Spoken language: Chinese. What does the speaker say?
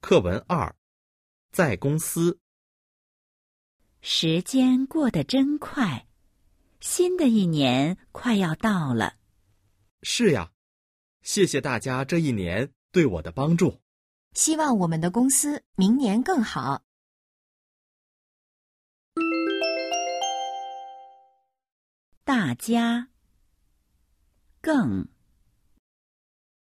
课文二在公司时间过得真快新的一年快要到了。是呀谢谢大家这一年对我的帮助。希望我们的公司明年更好。大家更